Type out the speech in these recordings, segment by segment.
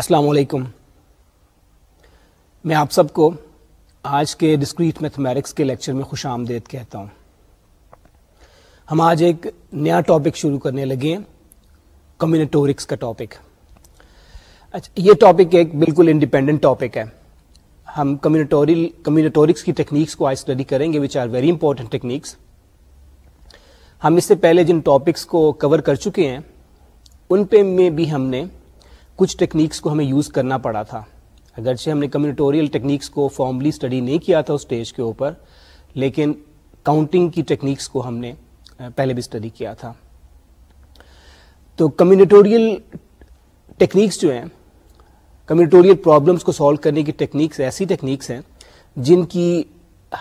السلام علیکم میں آپ سب کو آج کے ڈسکریٹ میتھمیٹکس کے لیکچر میں خوش آمدید کہتا ہوں ہم آج ایک نیا ٹاپک شروع کرنے لگے ہیں کمیونٹورکس کا ٹاپک اچھا یہ ٹاپک ایک بالکل انڈیپینڈنٹ ٹاپک ہے ہم کمیونٹوریل کمیونٹورکس کی ٹیکنیکس کو آج اسٹڈی کریں گے which are very important techniques ہم اس سے پہلے جن ٹاپکس کو کور کر چکے ہیں ان پہ میں بھی ہم نے کچھ ٹیکنیکس کو ہمیں یوز کرنا پڑا تھا اگرچہ ہم نے کمیونٹوریل ٹیکنیکس کو فارملی اسٹڈی نہیں کیا تھا اس اسٹیج کے اوپر لیکن کاؤنٹنگ کی ٹیکنیکس کو ہم نے پہلے بھی اسٹڈی کیا تھا تو کمیونٹوریل ٹیکنیکس جو ہیں کمیونٹوریل پرابلمس کو سالو کرنے کی ٹیکنیکس ایسی ٹیکنیکس ہیں جن کی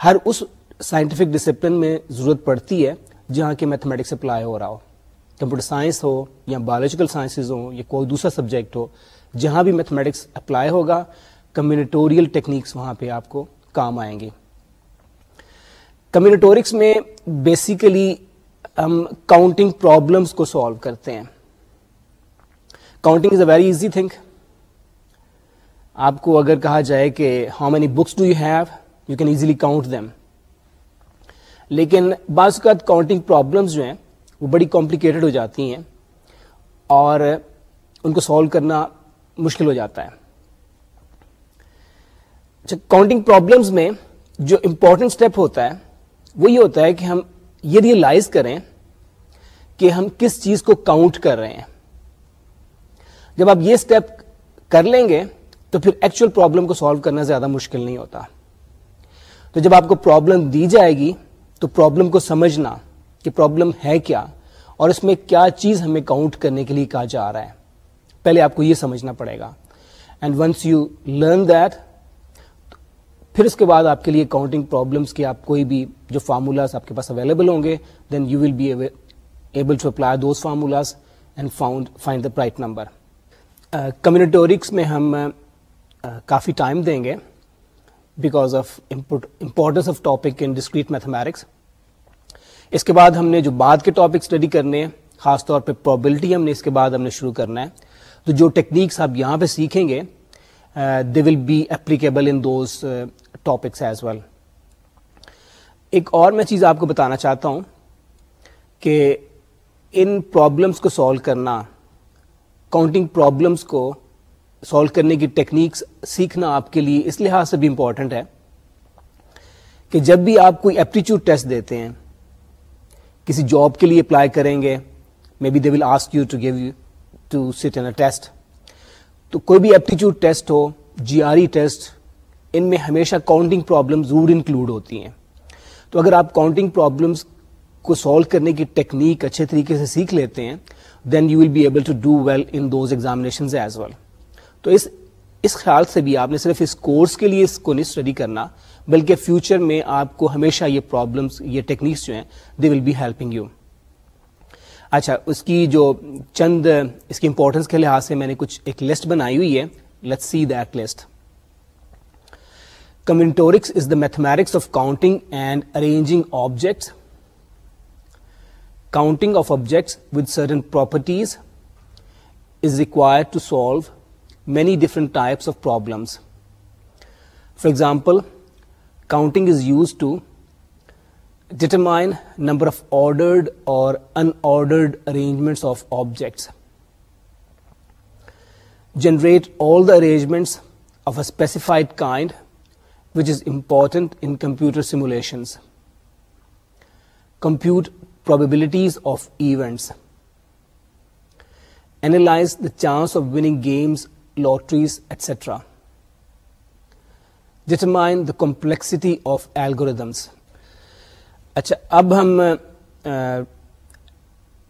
ہر اس سائنٹیفک ڈسپلن میں ضرورت پڑتی ہے جہاں کہ میتھمیٹکس اپلائی ہو رہا ہو کمپیوٹر سائنس ہو یا بایولوجیکل سائنسز ہوں یا کوئی دوسرا سبجیکٹ ہو جہاں بھی میتھمیٹکس اپلائی ہوگا کمیونٹوریل ٹیکنیکس وہاں پہ آپ کو کام آئیں گے کمیونٹورکس میں بیسیکلی ہم کاؤنٹنگ پرابلمس کو سالو کرتے ہیں counting is a very easy thing آپ کو اگر کہا جائے کہ how many books do you have you can easily count them لیکن بعض اوقات کاؤنٹنگ پرابلمس جو ہیں وہ بڑی کمپلیکیٹڈ ہو جاتی ہیں اور ان کو سولو کرنا مشکل ہو جاتا ہے اچھا کاؤنٹنگ پرابلمس میں جو امپورٹنٹ اسٹیپ ہوتا ہے وہ یہ ہوتا ہے کہ ہم یہ ریئلائز کریں کہ ہم کس چیز کو کاؤنٹ کر رہے ہیں جب آپ یہ اسٹیپ کر لیں گے تو پھر ایکچوئل پرابلم کو سالو کرنا زیادہ مشکل نہیں ہوتا تو جب آپ کو پرابلم دی جائے گی تو پرابلم کو سمجھنا کہ پرابلم ہے کیا اور اس میں کیا چیز ہمیں کاؤنٹ کرنے کے لیے کہا جا رہا ہے پہلے آپ کو یہ سمجھنا پڑے گا and once you learn that پھر اس کے بعد آپ کے لیے کاؤنٹنگ پرابلمس کے آپ کوئی بھی جو فارمولاز آپ کے پاس اویلیبل ہوں گے then you will be able to apply those formulas and found find the right number combinatorics میں ہم uh, کافی ٹائم دیں گے because of importance of topic in discrete mathematics اس کے بعد ہم نے جو بعد کے ٹاپک اسٹڈی کرنے ہیں خاص طور پہ پرابلٹی ہم نے اس کے بعد ہم نے شروع کرنا ہے تو جو ٹیکنیکس آپ یہاں پہ سیکھیں گے they will be applicable in those topics as well ایک اور میں چیز آپ کو بتانا چاہتا ہوں کہ ان پرابلمس کو سالو کرنا کاؤنٹنگ پرابلمس کو سالو کرنے کی ٹیکنیکس سیکھنا آپ کے لیے اس لحاظ سے بھی امپورٹنٹ ہے کہ جب بھی آپ کوئی ایپٹیچیوڈ ٹیسٹ دیتے ہیں کسی جاب کے لیے اپلائی کریں گے may be they will ask you to give you to sit a تو کوئی بھی ایپٹیچیوڈ ٹیسٹ ہو جی آر ای ٹیسٹ ان میں ہمیشہ کاؤنٹنگ پرابلم ضرور انکلوڈ ہوتی ہیں تو اگر آپ کاؤنٹنگ پرابلمس کو سالو کرنے کی ٹیکنیک اچھے طریقے سے سیکھ لیتے ہیں then you will be able to do well in those as well تو اس اس خیال سے بھی آپ نے صرف اس کورس کے لیے اس کو نہیں اسٹڈی کرنا بلکہ فیوچر میں آپ کو ہمیشہ یہ پرابلمس یہ ٹیکنیکس جو ہیں they will be helping you اچھا اس کی جو چند اس کی امپورٹنس کے لحاظ سے میں نے کچھ ایک لسٹ بنائی ہوئی ہے let see that list combinatorics is the mathematics of counting and arranging objects counting of objects with certain properties is require to solve many different types of problems. For example, Counting is used to determine number of ordered or unordered arrangements of objects, generate all the arrangements of a specified kind, which is important in computer simulations, compute probabilities of events, analyze the chance of winning games, lotteries, etc. Determine the complexity of algorithms اچھا اب ہم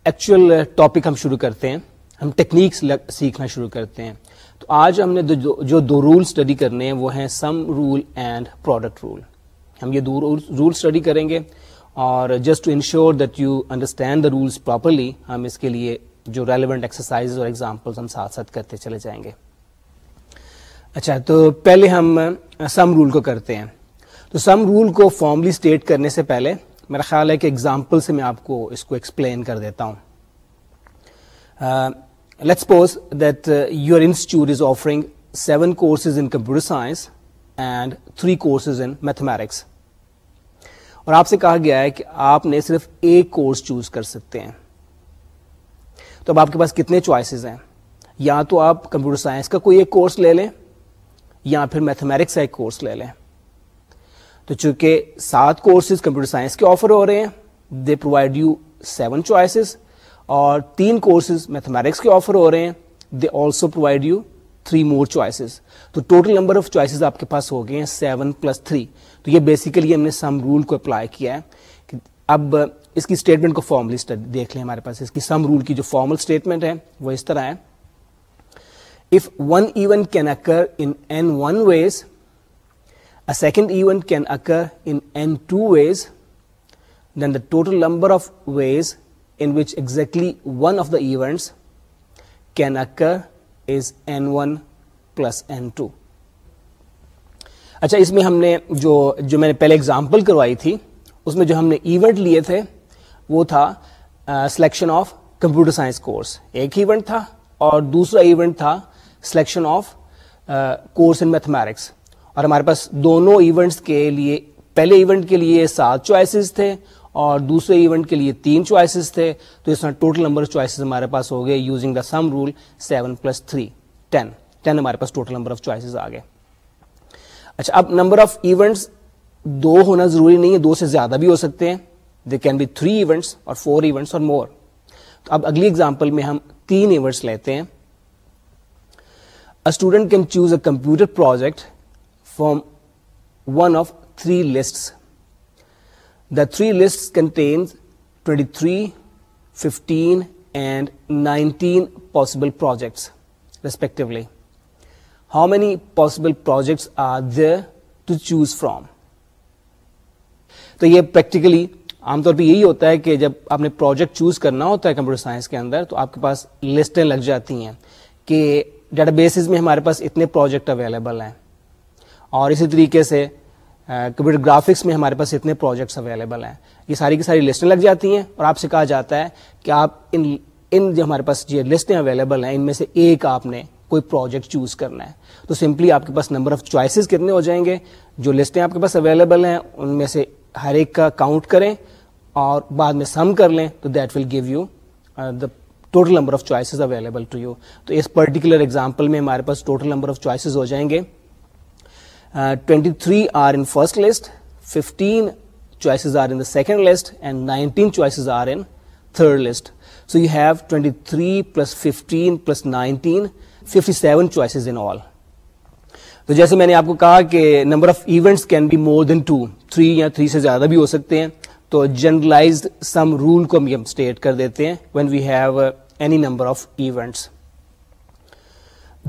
actual topic ہم شروع کرتے ہیں ہم techniques سیکھنا شروع کرتے ہیں تو آج ہم نے جو دو رول اسٹڈی کرنے ہیں وہ ہیں sum rule and product rule ہم یہ دو رول اسٹڈی کریں گے اور just to ensure that you understand the rules properly ہم اس کے لیے جو ریلیونٹ ایکسرسائز اور ایگزامپلس ہم ساتھ ساتھ کرتے چلے جائیں گے اچھا تو پہلے ہم سم رول کو کرتے ہیں تو سم رول کو فارملی اسٹیٹ کرنے سے پہلے میرا خیال ہے کہ ایگزامپل سے میں آپ کو اس کو ایکسپلین کر دیتا ہوں let suppose that your institute is offering seven courses in computer science and three courses in mathematics اور آپ سے کہا گیا ہے کہ آپ نے صرف ایک کورس چوز کر سکتے ہیں تو اب آپ کے پاس کتنے چوائسیز ہیں یا تو آپ کمپیوٹر سائنس کا کوئی ایک کورس لے لیں یا پھر میتھمیٹکس کا ایک کورس لے لیں تو چونکہ سات کورسز کمپیوٹر سائنس کے آفر ہو رہے ہیں they provide you seven choices اور تین کورسز میتھمیٹکس کے آفر ہو رہے ہیں they also provide you three more choices تو ٹوٹل نمبر آف چوائسیز آپ کے پاس ہو گئے ہیں سیون پلس تھری تو یہ بیسیکلی ہم نے سم رول کو اپلائی کیا ہے کہ اب اس کی اسٹیٹمنٹ کو فارملی دیکھ لیں ہمارے پاس اس کی سم رول کی جو فارمل اسٹیٹمنٹ ہے وہ اس طرح ہے if one event can occur in one ways a second event can occur in n two ways then the total number of ways in which exactly one of the events can occur is n one plus n اچھا اس میں ہم نے جو جو میں نے پہلے اگزامپل کروائی تھی اس میں جو ہم نے ایونٹ لیے تھے وہ تھا selection of computer science course ایک ایونٹ تھا اور دوسرا ایونٹ تھا selection of course in mathematics اور ہمارے پاس دونوں ایونٹس کے لیے پہلے ایونٹ کے لیے سات چوائسیز تھے اور دوسرے ایونٹ کے لیے تین چوائسیز تھے تو اس طرح ٹوٹل نمبر آف چوائسیز ہمارے پاس ہو گئے using the sum rule seven plus three ten ten ہمارے پاس ٹوٹل نمبر آف چوائسیز آ گئے اچھا اب نمبر آف ایونٹس دو ہونا ضروری نہیں ہے دو سے زیادہ بھی ہو سکتے ہیں they can be three events اور فور ایونٹس اور مور تو اب اگلی ایگزامپل میں ہم تین ایونٹس لیتے ہیں student can choose a computer project from one of three lists the three list contains twenty three fifteen and nineteen possible projects respectively how many possible projects are to choose from تو یہ practically عام طور پہ یہی ہوتا ہے کہ جب آپ نے پروجیکٹ چوز کرنا ہوتا ہے کمپیوٹر سائنس کے اندر تو آپ کے پاس لسٹیں لگ جاتی ہیں کہ ڈیٹا بیسز میں ہمارے پاس اتنے پروجیکٹ اویلیبل ہیں اور اسی طریقے سے کمپیوٹر گرافکس میں ہمارے پاس اتنے پروجیکٹس اویلیبل ہیں یہ ساری کی ساری لسٹیں لگ جاتی ہیں اور آپ سے کہا جاتا ہے کہ آپ ان ان جو ہمارے پاس یہ لسٹیں اویلیبل ہیں ان میں سے ایک آپ نے کوئی پروجیکٹ چوز کرنا ہے تو سمپلی آپ کے پاس نمبر آف چوائسیز کتنے ہو جائیں گے جو لسٹیں آپ کے پاس اویلیبل ہیں ان میں سے ہر ایک کا کاؤنٹ کریں اور بعد میں سم کر لیں تو that will give you the total number of choices available to you تو اس پرٹیکولر ایگزامپل میں ہمارے پاس ٹوٹل نمبر آف چوائسیز ہو جائیں گے twenty three are in first list fifteen choices are in second list and nineteen choices are in third list so you have twenty three plus fifteen plus nineteen fifty seven choices in all تو جیسے میں نے آپ کو کہا کہ number of events can be more than two three یا three سے زیادہ بھی ہو سکتے ہیں تو جنرلائزڈ سم رول کو ہم اسٹیٹ کر دیتے ہیں when we have any number of events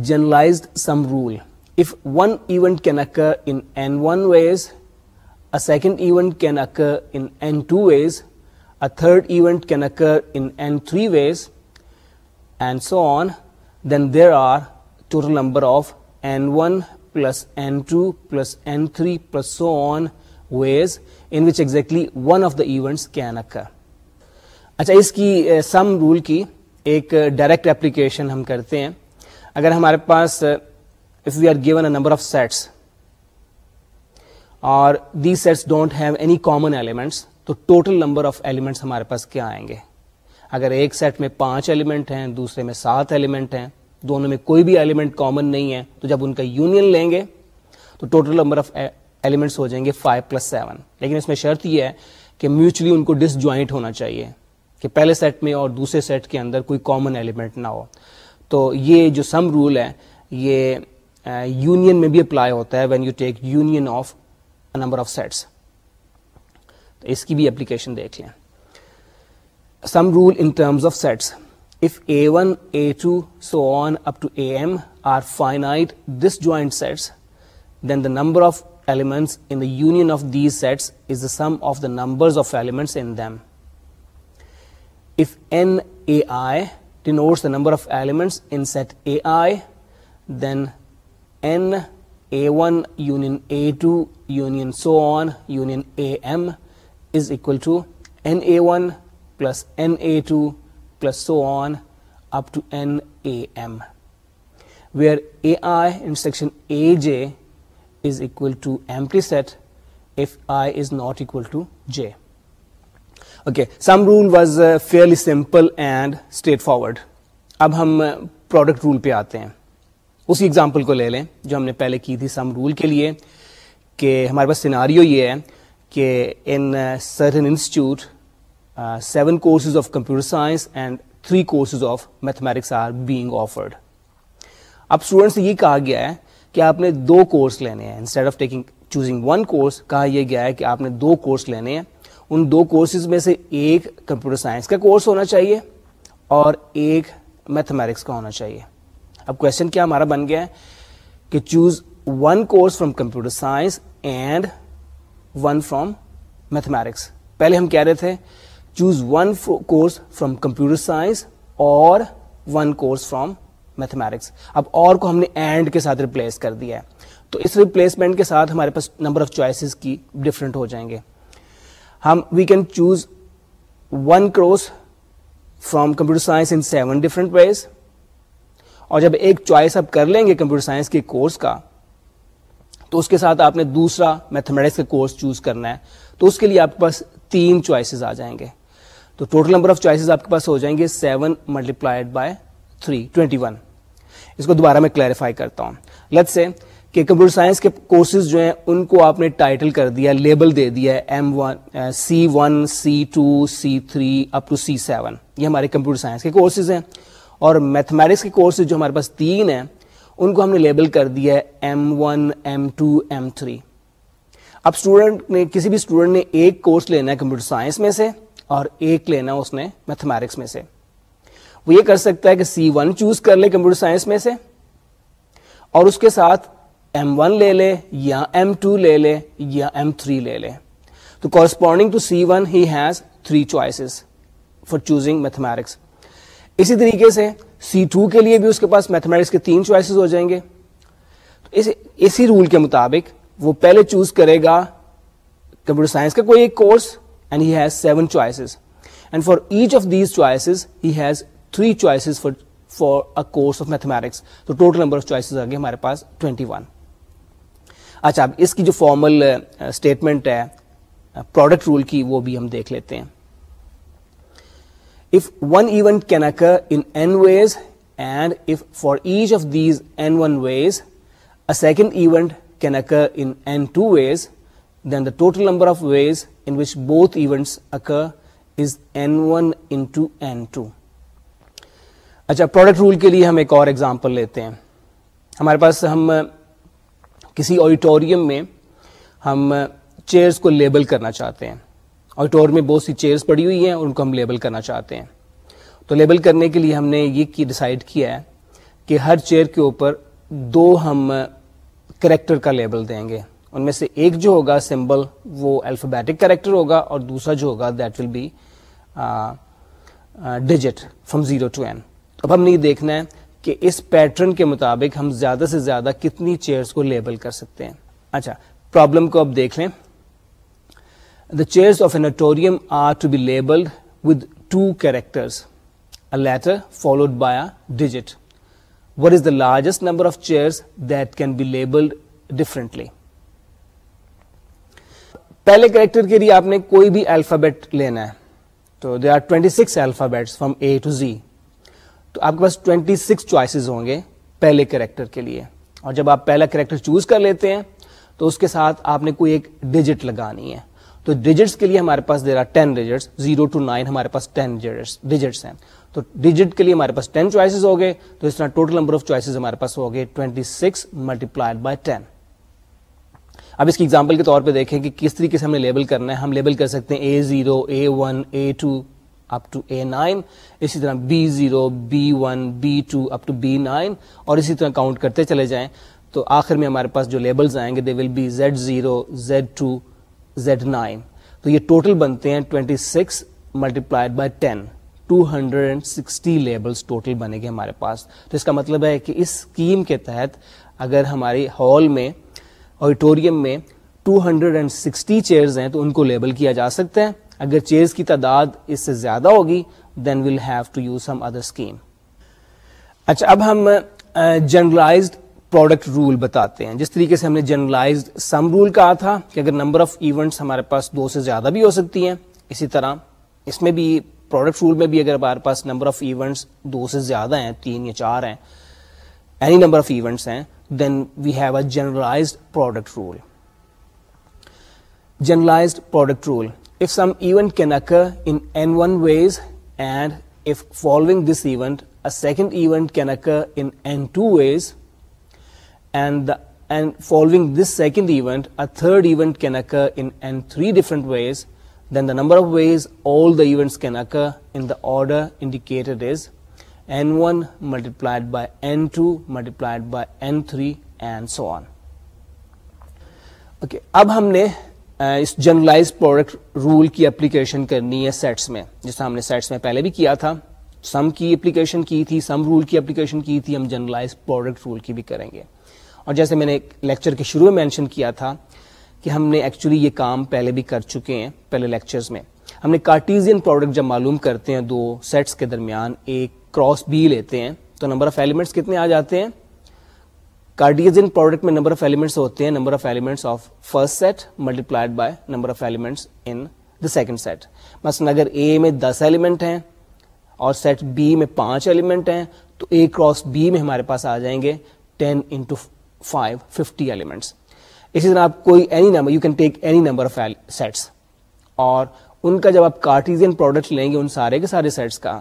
generalized sum rule if one event can occur in n one ways a second event can occur in n two ways a third event can occur in n three ways and so on then there are total number of n one plus n two plus n three plus so on ways in which exactly one of the events can occur اچھا اس کی sum rule کی ایک direct application ہم کرتے ہیں اگر ہمارے پاس if we are given a number of sets اور the sets don't have any common elements تو ٹوٹل نمبر آف ایلیمنٹس ہمارے پاس کیا آئیں گے اگر ایک سیٹ میں پانچ ایلیمنٹ ہیں دوسرے میں سات ایلیمنٹ ہیں دونوں میں کوئی بھی ایلیمنٹ کامن نہیں ہے تو جب ان کا یونین لیں گے تو ٹوٹل نمبر آف ایلیمنٹس ہو جائیں گے فائیو پلس سیون لیکن اس میں شرط یہ ہے کہ میوچلی ان کو ڈس جوائنٹ ہونا چاہیے کہ پہلے سیٹ میں اور دوسرے سیٹ کے اندر کوئی کامن ایلیمنٹ نہ ہو تو یہ جو سم رول ہے یہ یونین میں بھی اپلائی ہوتا ہے when you take union of number of sets اس کی بھی اپلیکیشن دیکھ لیں sum rule in terms of sets if A one A two so on up to A M are finite disjoint sets then the number of Elements in the union of these sets is the sum of the numbers of elements in them. If NAI denotes the number of elements in set AI, then N A1 union A2 union so on union AM is equal to NA1 plus NA2 plus so on up to NAM, where AI in section AJ sum rule was fairly simple and straightforward اب ہم product uh, rule پہ آتے ہیں اسی example کو لے لیں جو ہم نے پہلے کی تھی سم رول کے لیے کہ ہمارے پاس سیناریو یہ ہے کہ in certain institute seven courses of computer science and three courses of mathematics are being offered اب اسٹوڈنٹ سے یہ کہا گیا ہے کہ آپ نے دو کورس لینے ہیں instead of taking choosing one course کہا یہ گیا ہے کہ آپ نے دو کورس لینے ہیں ان دو کورسز میں سے ایک کمپیوٹر سائنس کا کورس ہونا چاہیے اور ایک میتھمیٹکس کا ہونا چاہیے اب کوشچن کیا ہمارا بن گیا ہے کہ choose one course from computer science and one from mathematics پہلے ہم کہہ رہے تھے choose one course from computer science اور ون کورس فرام میتھمیٹکس اب اور کو ہم نے اینڈ کے ساتھ ریپلیس کر دیا ہے تو اس ریپلیسمنٹ کے ساتھ ہمارے پاس نمبر آف چوائسیز کی ڈفرینٹ ہو جائیں گے ہم we can choose one course from computer science in seven different ways اور جب ایک چوائس آپ کر لیں گے کمپیوٹر سائنس کے کورس کا تو اس کے ساتھ آپ نے دوسرا میتھمیٹکس کا کورس چوز کرنا ہے تو اس کے لیے آپ کے پاس تین چوائسیز آ جائیں گے تو ٹوٹل نمبر آف چوائسیز آپ کے پاس ہو جائیں گے seven multiplied by three twenty one اس کو دوبارہ میں کلیریفائی کرتا ہوں لت سے کہ کمپیوٹر سائنس کے کورسز جو ہیں ان کو آپ نے ٹائٹل کر دیا لیبل دے دیا M one C one C two C three up to C seven یہ ہمارے کمپیوٹر سائنس کے کورسز ہیں اور میتھمیٹکس کے کورسز جو ہمارے پاس تین ہیں ان کو ہم نے لیبل کر دیا ہے M one M two M three اب اسٹوڈنٹ نے کسی بھی اسٹوڈنٹ نے ایک کورس لینا ہے کمپیوٹر سائنس میں سے اور ایک لینا اس نے میتھمیٹکس میں سے وہ یہ کر سکتا ہے کہ سی ون چوز کر لے کمپیوٹر سائنس میں سے اور اس کے ساتھ ایم ون لے لے یا ایم ٹو لے لے یا ایم تھری لے لے تو corresponding to C one he has three choices for choosing mathematics اسی طریقے سے سی ٹو کے لیے بھی اس کے پاس میتھمیٹکس کے تین چوائسیز ہو جائیں گے تو اسی رول کے مطابق وہ پہلے چوز کرے گا کمپیوٹر سائنس کا کوئی ایک course and has seven choices and for each of these choices he three choices for for four course of mathematics تو ٹوٹل نمبر آف چوائسیز آ گئے ہمارے پاس ٹوینٹی ون اچھا اب اس کی جو فارمل اسٹیٹمنٹ ہے پروڈکٹ رول کی وہ بھی ہم دیکھ لیتے ہیں if if one event can occur in n ways and for each of these n one ways a second event can occur in n two ways then the total number of ways in which both events occur is n one into n two اچھا product rule کے لیے ہم ایک اور example لیتے ہیں ہمارے پاس ہم کسی آڈیٹوریم میں ہم چیئرس کو لیبل کرنا چاہتے ہیں آڈیٹوریم میں بہت سی چیئرس پڑی ہوئی ہیں اور ان کو ہم لیبل کرنا چاہتے ہیں تو لیبل کرنے کے لیے ہم نے یہ کی ڈسائڈ کیا ہے کہ ہر چیئر کے اوپر دو ہم کریکٹر کا لیبل دیں گے ان میں سے ایک جو ہوگا سمبل وہ الفابیٹک کریکٹر ہوگا اور دوسرا جو ہوگا that will be digit from zero to n اب ہم نے یہ دیکھنا ہے کہ اس پیٹرن کے مطابق ہم زیادہ سے زیادہ کتنی چیئرس کو لیبل کر سکتے ہیں اچھا پرابلم کو اب دیکھ لیں the chairs of auditorium are to be labeled with two characters letter followed by a digit what is the largest number of chairs that can be labeled differently پہلے کریکٹر کے لیے آپ نے کوئی بھی الفابیٹ لینا ہے تو they are twenty six alphabets from A to Z تو آپ کے پاس ٹوینٹی سکس چوائسیز ہوں گے پہلے کریکٹر کے لیے اور جب آپ پہلا کریکٹر چوز کر لیتے ہیں تو اس کے ساتھ آپ نے کوئی ایک ڈیجٹ لگانی ہے تو ڈیجٹس کے لیے ہمارے ہمارے پاس پاس ڈیجٹس ڈیجٹس ٹو ہیں تو ڈیجٹ کے لیے ہمارے پاس ٹین چوائسیز ہو گئے تو اس طرح ٹوٹل نمبر آف چوائسیز ہمارے پاس ہو گئے twenty six multiplied by ten اب اس کی ایگزامپل کے طور پہ دیکھیں کہ کس طریقے سے ہم نے لیبل کرنا ہے ہم لیبل کر سکتے ہیں A zero A one A two up to A nine اسی طرح B zero B one B two up to B nine اور اسی طرح کاؤنٹ کرتے چلے جائیں تو آخر میں ہمارے پاس جو لیبلز آئیں گے they will be Z zero Z two Z nine تو یہ ٹوٹل بنتے ہیں twenty six multiplied by ten two hundred and sixty labels total بنے گے ہمارے پاس تو اس کا مطلب ہے کہ اس اسکیم کے تحت اگر ہماری ہال میں آڈیٹوریم میں two hundred and sixty chairs ہیں تو ان کو لیبل کیا جا سکتا ہے اگر چیئرز کی تعداد اس سے زیادہ ہوگی then will have to use some other scheme اچھا اب ہم جرلائز پروڈکٹ رول بتاتے ہیں جس طریقے سے ہم نے جرلاڈ سم رول کہا تھا کہ اگر نمبر آف ایونٹس ہمارے پاس دو سے زیادہ بھی ہو سکتی ہیں اسی طرح اس میں بھی پروڈکٹ رول میں بھی اگر ہمارے پاس نمبر آف ایونٹس دو سے زیادہ ہیں تین یا چار ہیں اینی نمبر آف ایونٹس ہیں then we have a product rule generalized product rule number of ways all that کی order انڈیکیٹرپلائڈ by n two multiplied by n three and سوکے اب ہم نے اس جرنلائز پروڈکٹ رول کی اپلیکیشن کرنی ہے seats میں جس ہم نے سیٹس میں پہلے بھی کیا تھا سم کی اپلیکیشن کی تھی سم رول کی اپلیکیشن کی تھی ہم جرنلائز پروڈکٹ رول کی بھی کریں گے اور جیسے میں نے لیکچر کے شروع میں مینشن کیا تھا کہ ہم نے ایکچولی یہ کام پہلے بھی کر چکے ہیں پہلے لیکچرز میں ہم نے کارٹیزین پروڈکٹ جب معلوم کرتے ہیں دو سیٹس کے درمیان ایک کراس بی لیتے ہیں تو نمبر آف ایلیمنٹس کتنے آ جاتے ہیں کارڈیزن پروڈکٹ میں نمبر آف ایلیمنٹس ہوتے ہیں number of elements of first set multiplied by number of elements in the second set مثلاً اگر اے میں دس ایلیمنٹ ہیں اور سیٹ بی میں پانچ ایلیمنٹ ہیں تو اے کراس بی میں ہمارے پاس آ جائیں گے ten into five fifty elements اسی طرح آپ کوئی any number you can take any number of sets اور ان کا جب آپ کارٹیزین پروڈکٹ لیں گے ان سارے کے سارے سیٹس کا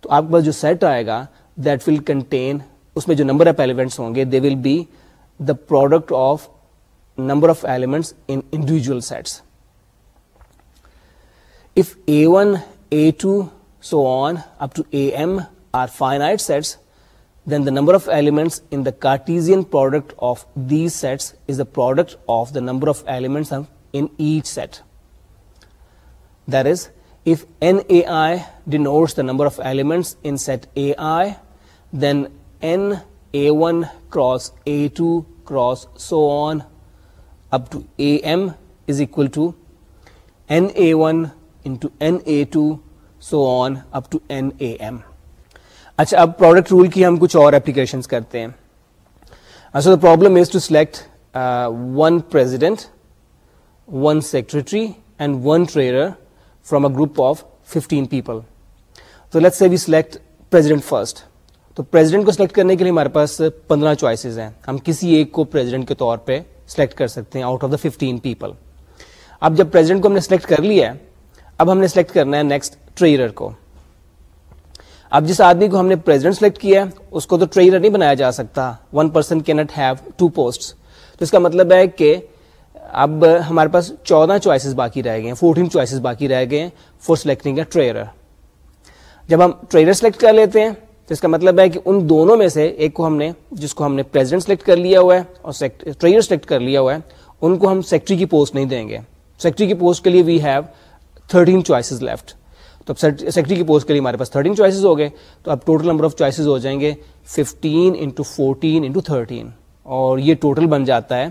تو آپ کے پاس جو سیٹ آئے گا دیٹ ول کنٹین اس میں جو نمبر آف ایلیمنٹس ہوں گے they will be the product of number of elements individual sets if A one A two so on up to A M are finite sets then the number of elements in the Cartesian product of these sets is the product of the number of elements in each set that is if N A I denotes the number of elements in set A I then N A one cross A two cross so on up to A M is equal to N A one into N A two so on up to N A M اچھا اب product rule کی ہم کچھ اور applications کرتے ہیں so the problem is to select one president one secretary and one trader from a group of fifteen people تو let say we select president first تو پریزیڈنٹ کو سلیکٹ کرنے کے لیے ہمارے پاس پندرہ چوائسیز ہیں ہم کسی ایک کو پریزیڈنٹ کے طور پہ سلیکٹ کر سکتے ہیں out of the fifteen people اب جب پریزیڈنٹ کو ہم نے سلیکٹ کر لیا ہے اب ہم نے سلیکٹ کرنا ہے نیکسٹ ٹریئر کو اب جس آدمی کو ہم نے پریزیڈنٹ سلیکٹ کیا ہے اس کو تو ٹریئر نہیں بنایا جا سکتا one person can not have two post تو اس کا مطلب ہے کہ اب ہمارے پاس چودہ چوائسیز باقی رہ گئے ہیں فورٹین چوائسیز باقی رہ گئے ہیں فور سلیکٹنگ اے ٹریئر جب ہم ٹریئر سلیکٹ کر لیتے ہیں تو اس کا مطلب ہے کہ ان دونوں میں سے ایک کو ہم نے جس کو ہم نے پریزیڈنٹ سلیکٹ کر لیا ہوا ہے اور ٹریئر سلیکٹ کر لیا ہوا ہے ان کو ہم سیکٹری کی پوسٹ نہیں دیں گے سیکٹری کی پوسٹ کے لیے وی ہیو لیفٹ تو اب سیکٹری کی پوسٹ کے لیے ہمارے پاس تھرٹین چوائسز ہو گئے تو اب ٹوٹل نمبر آف چوائسیز ہو جائیں گے انٹو انٹو اور یہ ٹوٹل بن جاتا ہے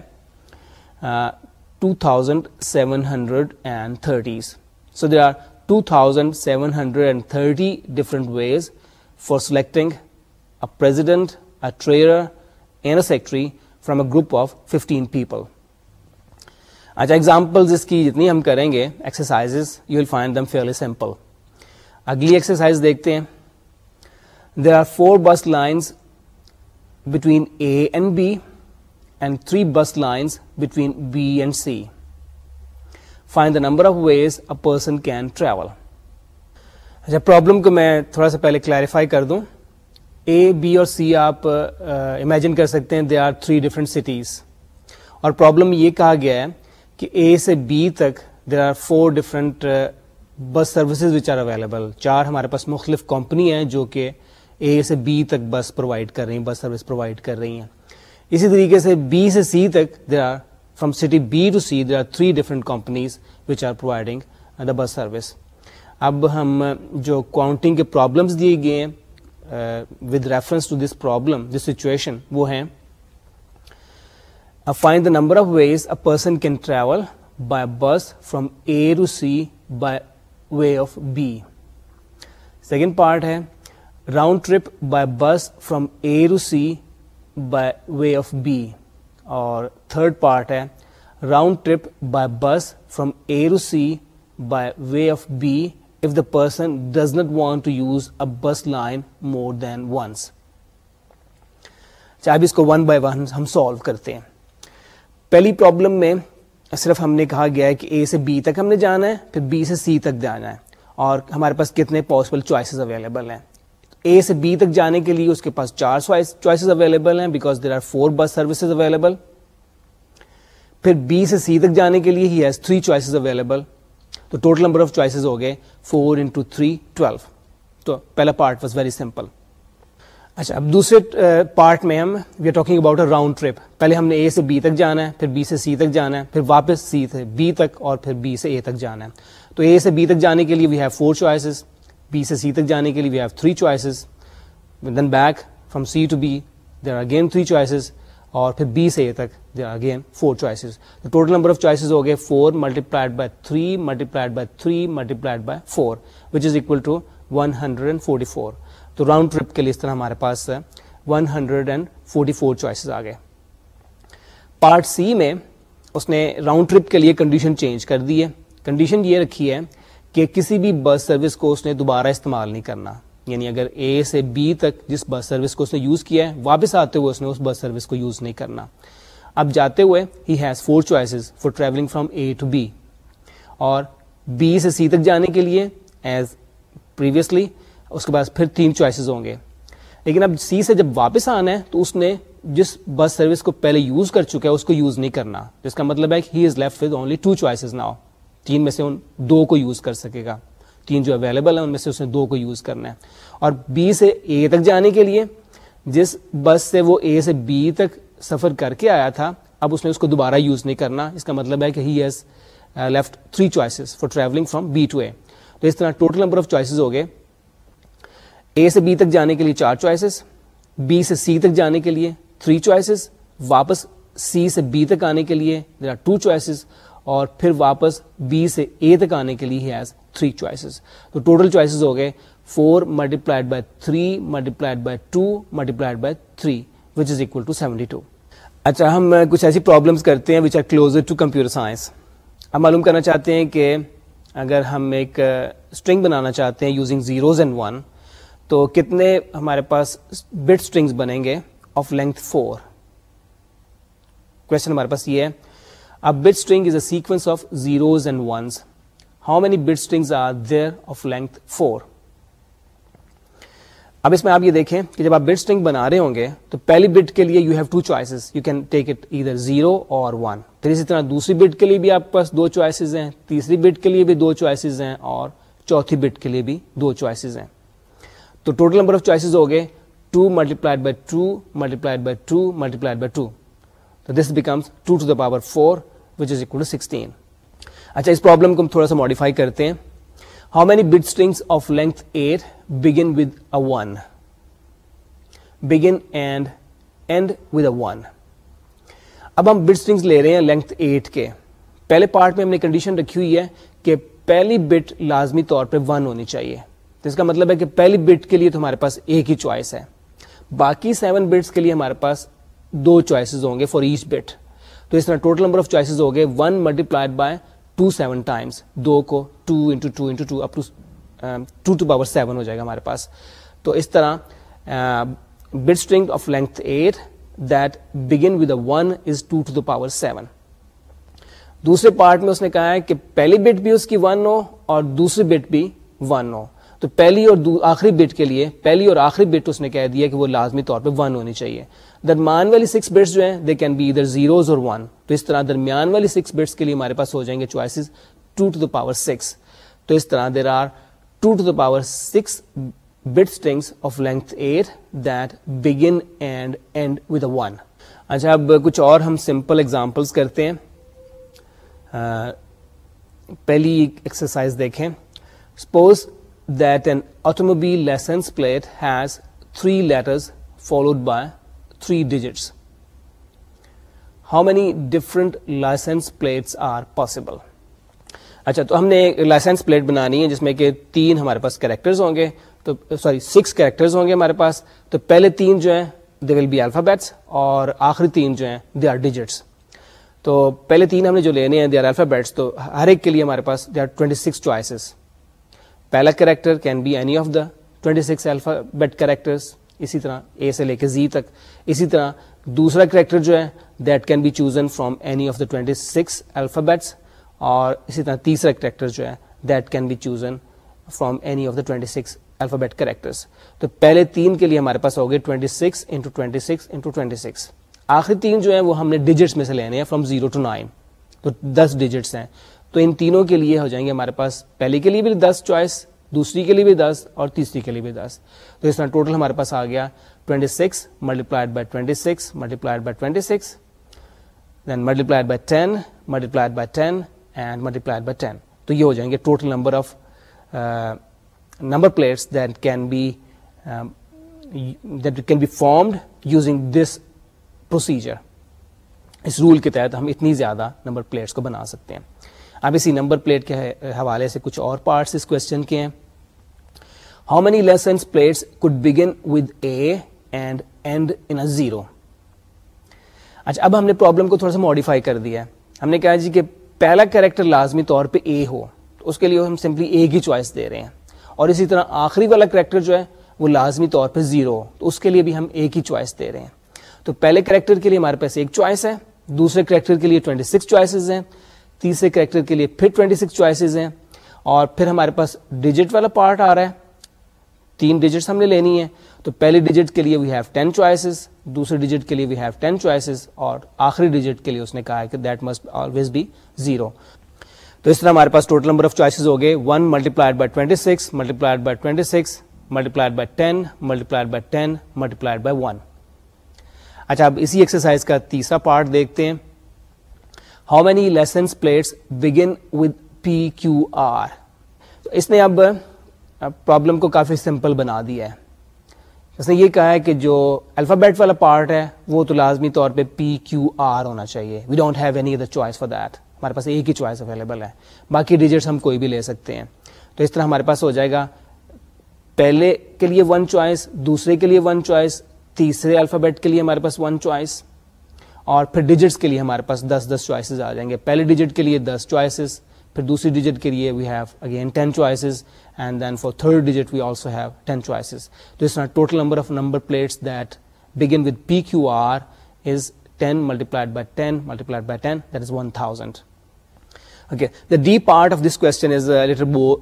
two thousand seven hundred and thirties so there are two thousand seven hundred and thirty different ways for selecting a president a treasurer and a secretary from a group of fifteen people اچھا examples اس کی جتنی ہم کریں گے exercises you will fairly simple اگلی exercise دیکھتے ہیں there are four bus lines between A and B and three bus lines between B and C find the number of ways a person can travel اچھا problem کو میں تھوڑا سا پہلے clarify کر دوں اے بی اور سی آپ امیجن کر سکتے ہیں they are three different cities اور پرابلم یہ کہا گیا ہے کہ اے سے بی تک there are four different bus services which are available چار ہمارے پاس مختلف کمپنی ہیں جو کہ اے سے بی تک بس پرووائڈ کر رہی ہیں بس سروس پرووائڈ کر رہی ہیں اسی طریقے سے بی سے سی تک there are from city B to C there are three different companies which are providing the bus service اب ہم جو کاؤنٹنگ کے پرابلمس دیے گئے ہیں with reference to this problem this situation وہ ہیں find the number of ways a person can travel by bus from A to C by way of B second part ہے round trip by bus from A to C by way of B اور third part ہے round trip by bus from A to C by way of B if the person does not want to use a bus line more than once چاہے اس کو one one by ہم solve کرتے ہیں پہلی problem میں صرف ہم نے کہا گیا ہے کہ اے سے بی تک ہم نے جانا ہے پھر بی سے سی تک جانا ہے اور ہمارے پاس کتنے پاسبل چوائسیز اویلیبل ہیں اے سے بی تک جانے کے لیے اس کے پاس چار چوائسیز اویلیبل ہیں because there are four bus services available پھر بی سے سی تک جانے کے لیے he has three choices available تو ٹوٹل نمبر آف چوائسیز ہو گئے فور انٹو تھری ٹویلو تو پہلا پارٹ واز ویری سمپل اچھا اب دوسرے پارٹ میں ہم we are talking about a round trip پہلے ہم نے اے سے بی تک جانا ہے پھر بی سے سی تک جانا ہے پھر واپس سی سے بی تک اور پھر بی سے اے تک جانا ہے تو اے سے بی تک جانے کے لیے we have four choices B سے سی تک جانے کے لیے we have three choices then back from C to B there are game three choices اور پھر بی سے اے تک دے آ گئے فور چوائسیز تو ٹوٹل نمبر آف چوائسیز ہو گئے four multiplied by three multiplied by three multiplied by four which is equal to one hundred and forty four تو راؤنڈ ٹرپ کے لیے اس طرح ہمارے پاس one hundred and forty four choices آ گئے part C میں اس نے راؤنڈ ٹرپ کے لیے کنڈیشن چینج کر دی ہے کنڈیشن یہ رکھی ہے کہ کسی بھی بس سروس کو اس نے دوبارہ استعمال نہیں کرنا یعنی اگر اے سے بی تک جس بس سروس کو اس نے یوز کیا ہے واپس آتے ہوئے اس نے اس بس سروس کو یوز نہیں کرنا اب جاتے ہوئے he has four choices for travelling from A to B اور بی سے سی تک جانے کے لیے ایز پریویسلی اس کے پاس پھر تین چوائسیز ہوں گے لیکن اب سی سے جب واپس آنا ہے تو اس نے جس بس سروس کو پہلے یوز کر چکا ہے اس کو یوز نہیں کرنا جس کا مطلب ہے کہ he is left with only two choices now تین میں سے ان دو کو یوز کر سکے گا جو اویلیبل ہیں ان میں سے اس نے دو کو یوز کرنا ہے اور بی سے اے تک جانے کے لیے جس بس سے وہ اے سے بی تک سفر کر کے آیا تھا اب اس نے اس کو دوبارہ یوز نہیں کرنا اس کا مطلب ہے کہ he has left three choices for travelling from B to A تو اس طرح ٹوٹل نمبر آف چوائسیز ہو گئے اے سے بی تک جانے کے لیے چار چوائسیز بی سے سی تک جانے کے لیے تھری چوائسیز واپس سی سے بی تک آنے کے لیے دیر آر ٹو چوائسیز اور پھر واپس بی سے اے تک آنے کے لیے ہیز تھری چوائسیز تو ٹوٹل چوائسیز ہو گئے four multiplied by three multiplied by two multiplied by three which is equal to seventy two اچھا ہم کچھ ایسی پرابلمس کرتے ہیں which are to computer science ہم معلوم کرنا چاہتے ہیں کہ اگر ہم ایک اسٹرنگ بنانا چاہتے ہیں یوزنگ زیروز اینڈ ون تو کتنے ہمارے پاس بٹ اسٹرنگس بنیں گے آف لینتھ فور کوشچن ہمارے پاس یہ ہے اب bit string is a sequence of zeros and ones how many bit are there of length four اب اس میں آپ یہ دیکھیں کہ جب آپ بٹ اسٹرنگ بنا رہے ہوں گے تو پہلی بٹ کے لیے you you have to can take it zero اور ون پھر اسی طرح دوسری بٹ کے لیے بھی آپ کے دو چوائسیز ہیں تیسری بٹ کے لیے بھی دو چوائسیز ہیں اور چوتھی بٹ کے لیے بھی دو چوائسیز ہیں تو ٹوٹل نمبر آف چوائسیز ہو گئے two multiplied by two multiplied by two multiplied by two this power four which is two sixteen اچھا اس پرابلم کو ہم تھوڑا سا ماڈیفائی کرتے ہیں how many bit strings of length eight begin with with one one begin and end اب ہم بٹ اسٹرنگس لے رہے ہیں لینتھ ایٹ کے پہلے پارٹ میں ہم نے کنڈیشن رکھی ہوئی ہے کہ پہلی بٹ لازمی طور پہ ون ہونی چاہیے تو اس کا مطلب ہے کہ پہلی بٹ کے لیے تو ہمارے پاس ایک ہی چوائس ہے باقی سیون بٹس کے لیے ہمارے پاس دو چوائسیز ہوں گے فار ایچ بٹ تو اس طرح ٹوٹل نمبر آف چوائسیز ہو گئے one multiplied by two seven times دو کو two into two into two up to two power seven ہو جائے گا ہمارے پاس تو اس طرح bit string of length eight that begin with one is two to the power seven دوسرے part میں اس نے کہا ہے کہ پہلی بٹ بھی اس کی ون ہو اور دوسری بٹ بھی ون ہو تو پہلی اور آخری بٹ کے لیے پہلی اور آخری بٹ اس نے کہہ دیا کہ وہ لازمی طور پہ ون ہونی چاہیے درمیان والی سکس بٹس جو ہیں they can be either zeros اور ون تو اس طرح درمیان والی سکس بٹس کے لیے ہمارے پاس ہو جائیں گے choices two to the power six تو اس طرح there are two to the power six bit strings of length eight that begin and end with one اچھا اب کچھ اور ہم سمپل ایگزامپلس کرتے ہیں پہلی ایکسرسائز دیکھیں suppose followed by three digits how many different license plates are possible اچھا تو ہم نے لائسنس پلیٹ بنانی ہے جس میں کہ تین ہمارے پاس کریکٹرز ہوں گے تو سوری سکس کریکٹرز ہوں گے ہمارے پاس تو پہلے تین جو ہیں دے ول بی الفابیٹس اور آخری تین جو ہیں دے آر ڈیجٹس تو پہلے تین ہم نے جو لینے ہیں دے آر الفابیٹس تو ہر ایک کے لیے ہمارے پاس they are twenty six choices پہلا character can be any of the 26 six alphabet characters سے لے کے زی تک اسی طرح دوسرا کریکٹر جو ہے that can be chosen from any of the six alphabets اور اسی طرح تیسرا کریکٹر جو ہے that can be chosen from any of the twenty six alphabet characters تو پہلے تین کے لیے ہمارے پاس ہو گئے سکس سکس انٹو آخری تین جو ہے وہ ہم نے ڈیجٹس میں سے لینے ہیں فرام زیرو ٹو نائن تو دس ڈیجٹس ہیں تو ان تینوں کے لیے ہو جائیں گے ہمارے پاس پہلے کے لیے بھی دس چوائس دوسری کے لیے بھی دس اور تیسری کے لیے بھی دس تو اس طرح ٹوٹل ہمارے پاس آ گیا twenty six multiplied by twenty six multiplied by twenty six multiplied by ten multiplied by ten and multiplied by ten تو یہ ہو جائیں گے total number of number plates then can be that can be formed using this procedure us rule کے تحت ہم اتنی زیادہ نمبر پلیٹس کو بنا سکتے ہیں اب اسی نمبر پلیٹ کے حوالے سے کچھ اور پارٹس اس کوشچن کے ہیں how many license plates begin with A and end in zero اچھا اب ہم نے پرابلم کو تھوڑا سا ماڈیفائی کر دیا ہے ہم نے کہا جی کہ پہلا کریکٹر لازمی طور پہ اے ہو تو اس کے لیے ہم سمپلی اے کی چوائس دے رہے ہیں اور اسی طرح آخری والا کریکٹر جو ہے وہ لازمی طور پہ زیرو تو اس کے لیے بھی ہم اے کی چوائس دے رہے ہیں تو پہلے کریکٹر کے لیے ہمارے پاس ایک چوائس ہے دوسرے کریکٹر کے لیے 26 چوائسیز ہیں تیسرے کریکٹر کے لیے پھر 26 چوائسیز ہیں اور پھر ہمارے پاس ڈیجٹ والا پارٹ آ رہا ہے تین ڈیجٹس ہم نے لینی ہے تو پہلی ڈیجٹ کے لیے وی ہیو ٹین چوائسیز دوسرے ڈیجٹ کے لیے وی ہیو ٹین چوائسیز اور آخری ڈیجٹ کے لیے اس نے کہا ہے کہ that must always be zero تو اس طرح ہمارے پاس ٹوٹل نمبر آف چوائسیز ہو گئے one multiplied by twenty six multiplied by twenty six multiplied by ten multiplied by ten multiplied by one اچھا اب اسی ایکسرسائز کا تیسرا پارٹ دیکھتے ہیں how many licenses plates begin with P Q R اس نے اب پرابلم کو کافی سمپل بنا دیا ہے اس نے یہ کہا ہے کہ جو الفابیٹ والا پارٹ ہے وہ تو لازمی طور پہ پی کیو آر ہونا چاہیے we don't have any other choice for that ہمارے پاس ایک ہی چوائس اویلیبل ہے باقی ڈیجٹس ہم کوئی بھی لے سکتے ہیں تو اس طرح ہمارے پاس ہو جائے گا پہلے کے لیے ون چوائس دوسرے کے لیے ون چوائس تیسرے الفابیٹ کے لیے ہمارے پاس ون چوائس اور پھر ڈیجٹس کے لیے ہمارے پاس دس دس چوائسیز آ جائیں گے پہلے ڈیجٹ کے لیے دس چوائسیز پھر دوسری ڈیجٹ کے لیے we we have have again ten ten ten ten ten choices choices and then for third digit also تو اس طرح total number number of of plates that that begin P Q R is is is by by one thousand okay the D part this question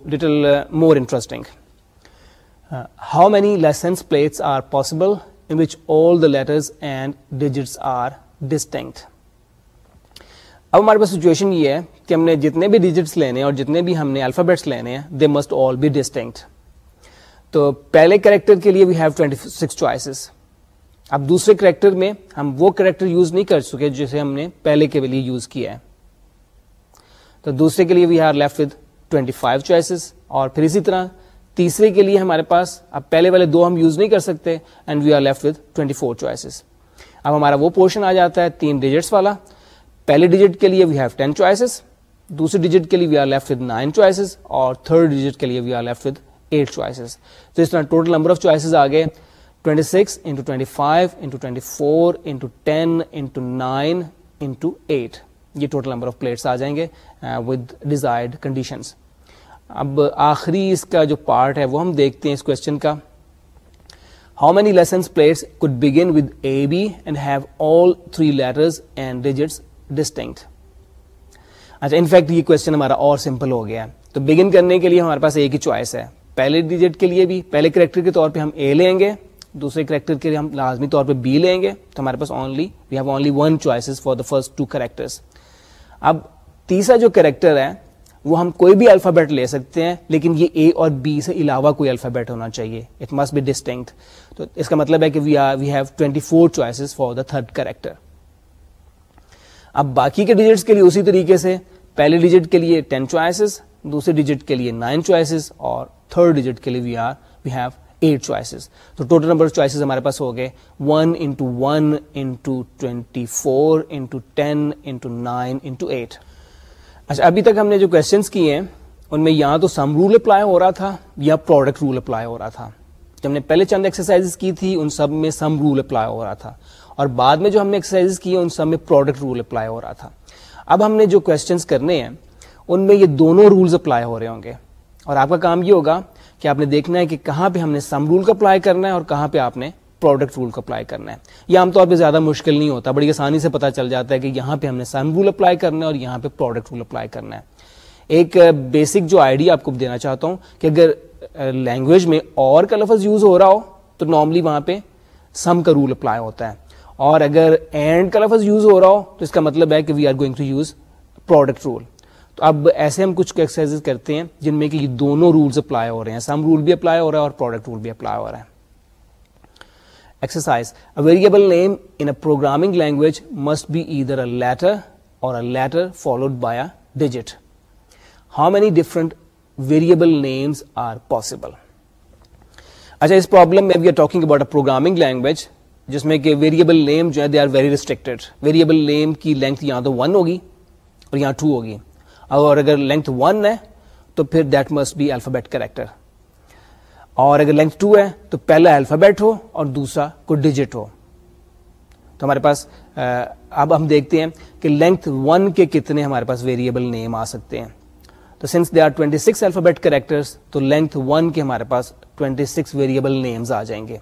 little more interesting how many licenses plates are possible in which all the letters and digits are distinct اب ہمارے پاس situation یہ ہے کہ ہم نے جتنے بھی digits لینے اور جتنے بھی ہم نے الفابیٹس لینے ہیں they must all be distinct تو پہلے کریکٹر کے لیے وی ہیو سکس چوائسیز اب دوسرے کریکٹر میں ہم وہ کریکٹر یوز نہیں کر چکے جسے ہم نے پہلے کے لیے یوز کیا ہے تو دوسرے کے لیے we are left with twenty five choices اور پھر اسی طرح تیسرے کے لیے ہمارے پاس اب پہلے والے دو ہم یوز نہیں کر سکتے and we are left with twenty four choices اب ہمارا وہ پورشن آ جاتا ہے تین ڈیجٹس والا پہلے ڈیجٹ کے لیے وی ہیو ٹین چوائسیز دوسرے ڈیجٹ کے لیے we are left with nine choices اور تھرڈ ڈیجٹ کے لیے we are left with eight choices تو اس طرح ٹوٹل نمبر آف چوائسیز آ گئے twenty six into twenty five into twenty four into ten into nine into eight یہ total number of plates آ جائیں گے ود ڈیزائرڈ کنڈیشنز اب آخری اس کا جو پارٹ ہے وہ ہم دیکھتے ہیں اس کوشچن کا how many licence players could begin with A B and have all three letters and digits distinct اچھا انفیکٹ یہ کوشچن ہمارا اور سمپل ہو گیا ہے تو بگن کرنے کے لیے ہمارے پاس ایک ہی چوائس ہے پہلے ڈیجٹ کے لیے بھی پہلے کریکٹر کے طور پہ ہم اے لیں گے دوسرے کریکٹر کے لیے ہم لازمی طور پہ بی لیں گے تو ہمارے پاس only we have only one choices for the first two characters اب تیسرا جو کریکٹر ہے وہ ہم کوئی بھی الفابیٹ لے سکتے ہیں لیکن یہ اے اور بی سے علاوہ کوئی الفابیٹ ہونا چاہیے اٹ مسٹ بی تو اس کا مطلب ہے کہ we are we have twenty four choices for the third character اب باقی کے ڈیجٹس کے لیے اسی طریقے سے پہلے ڈیجٹ کے لیے ٹین چوائسیز دوسرے ڈیجٹ کے لیے نائن چوائسیز اور تھرڈ ڈیجٹ کے لیے we are we have eight choices تو ٹوٹل نمبر آف چوائسیز ہمارے پاس ہو گئے one one into into into into into twenty four ten nine eight اچھا ابھی تک ہم نے جو کوشچنس کیے ہیں ان میں یا تو سم رول اپلائی ہو رہا تھا یا پروڈکٹ رول اپلائی ہو رہا تھا جب ہم نے پہلے چند ایکسرسائز کی تھی ان سب میں سم رول اپلائی ہو رہا تھا اور بعد میں جو ہم نے ایکسرسائز کی ان سب میں پروڈکٹ رول اپلائی ہو رہا تھا اب ہم نے جو کوشچنس کرنے ہیں ان میں یہ دونوں رولز اپلائی ہو رہے ہوں گے اور آپ کا کام یہ ہوگا کہ آپ نے دیکھنا ہے کہ کہاں پہ ہم نے سم رول کا اپلائی کرنا ہے اور کہاں پہ آپ نے پروڈکٹ رول کو اپلائی کرنا ہے یہ عام طور پہ زیادہ مشکل نہیں ہوتا بڑی آسانی سے پتا چل جاتا ہے کہ یہاں پہ ہم نے سم رول اپلائی کرنا ہے اور یہاں پہ پروڈکٹ رول اپلائی کرنا ہے ایک بیسک جو آئیڈیا آپ کو دینا چاہتا ہوں کہ اگر لینگویج میں اور کا لفظ یوز ہو رہا ہو تو نارملی وہاں پہ سم کا رول اپلائی ہوتا ہے اور اگر اینڈ کا لفظ یوز ہو رہا ہو تو اس کا مطلب ہے کہ we are going to use product rule تو اب ایسے ہم کچھ ایکسرسائز کرتے ہیں جن میں کہ یہ دونوں رولس اپلائی ہو رہے ہیں سم رول بھی اپلائی ہو رہا ہے اور پروڈکٹ رول بھی اپلائی ہو رہا ہے variable name they how very اچھا اس پرابلم میں لینتھ یا تو ون ہوگی اور یا ٹو ہوگی اور اگر لینتھ ون ہے تو پھر that must be alphabet character اور اگر لینتھ ٹو ہے تو پہلا الفابیٹ ہو اور دوسرا کو ڈیجٹ ہو تو ہمارے پاس اب ہم دیکھتے ہیں کہ لینتھ ون کے کتنے ہمارے پاس ویریبل نیم آ سکتے ہیں تو since they are twenty six alphabet character تو لینتھ ون کے ہمارے پاس ٹوینٹی سکس ویریبل نیمز آ جائیں گے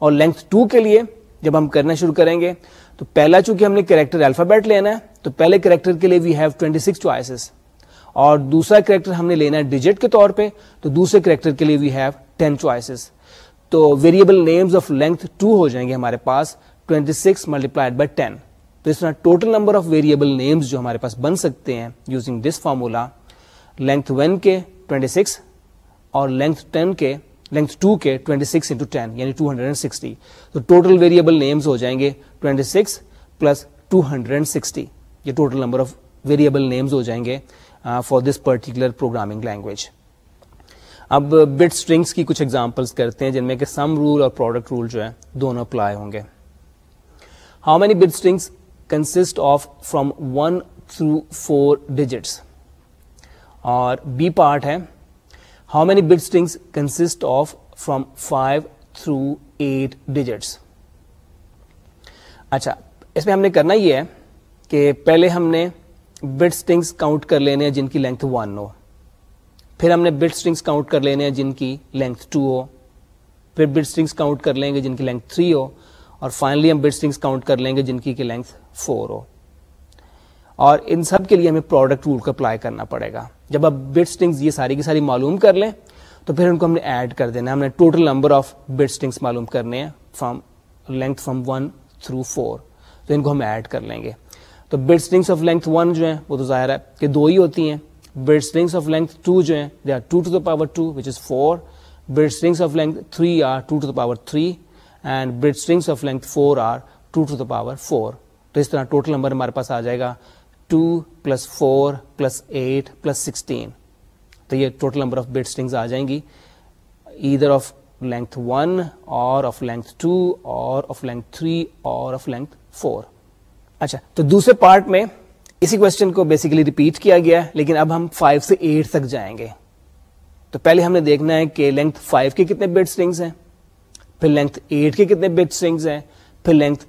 اور لینتھ ٹو کے لیے جب ہم کرنا شروع کریں گے تو پہلا چونکہ ہم نے کریکٹر الفابیٹ لینا ہے تو پہلے کریکٹر کے لیے we have twenty six choices اور دوسرا کریکٹر ہم نے لینا ہے ڈیجٹ کے طور پہ تو دوسرے کریکٹر کے لیے وی ہیو ٹین چوائسیز تو variable names of length two ہو جائیں گے ہمارے پاس twenty six multiplied by ten تو اس طرح total number of variable names جو ہمارے پاس بن سکتے ہیں using this formula length one کے ٹوئنٹی سکس اور لینتھ ٹین کے لینتھ ٹو کے ٹوئنٹی سکس انٹو ٹین یعنی ٹو ہنڈریڈ اینڈ سکسٹی تو ٹوٹل ویریبل نیمز ہو جائیں گے twenty six plus two hundred and sixty یہ total number of variable names ہو جائیں گے for this particular programming language اب بٹ اسٹرنگس کی کچھ ایگزامپلس کرتے ہیں جن میں کہ سم رول اور پروڈکٹ رول جو ہے دونوں اپلائی ہوں گے how many bit strings consist of from one through four digits اور بی پارٹ ہے how many bit strings consist of from five through eight digits اچھا اس میں ہم نے کرنا یہ ہے کہ پہلے ہم نے بٹ اسٹنگس کاؤنٹ کر لینے ہیں جن کی لینتھ ون ہو پھر ہم نے بٹ اسٹرنگس کاؤنٹ کر لینے ہیں جن کی لینتھ ٹو ہو پھر بٹ اسٹرنگس کاؤنٹ کر لیں گے جن کی لینتھ تھری ہو اور فائنلی ہم بٹ اسٹرنگس کاؤنٹ کر لیں گے جن کی لینتھ فور ہو اور ان سب کے لیے ہمیں پروڈکٹ رول کو اپلائی کرنا پڑے گا جب آپ بٹ اسٹرنگس یہ ساری کی ساری معلوم کر لیں تو پھر ان کو ہم نے ایڈ کر دینا ہم نے total number of bit strings معلوم کرنے ہیں from length from one through four تو ان کو ہم ایڈ کر لیں گے تو bit strings of length one جو ہیں وہ تو ظاہر ہے کہ دو ہی ہوتی ہیں bit strings of length two جو ہیں they are two to the power two which is four bit strings of length three are two to the power three and bit strings of length four are two to the power four تو اس طرح total number ہمارے پاس آ جائے گا two plus four plus eight plus sixteen تو یہ total number of bit strings آ جائیں گی ادھر آف لینتھ ون اور آف لینتھ ٹو اور آف لینتھ تھری اور آف لینتھ فور اچھا تو دوسرے پارٹ میں اسی کوشچن کو بیسیکلی ریپیٹ کیا گیا ہے لیکن اب ہم 5 سے 8 تک جائیں گے تو پہلے ہم نے دیکھنا ہے کہ لینتھ 5 کے کتنے بٹ سٹرنگس ہیں پھر لینتھ 8 کے کتنے بٹ سٹرنگس ہیں پھر لینتھ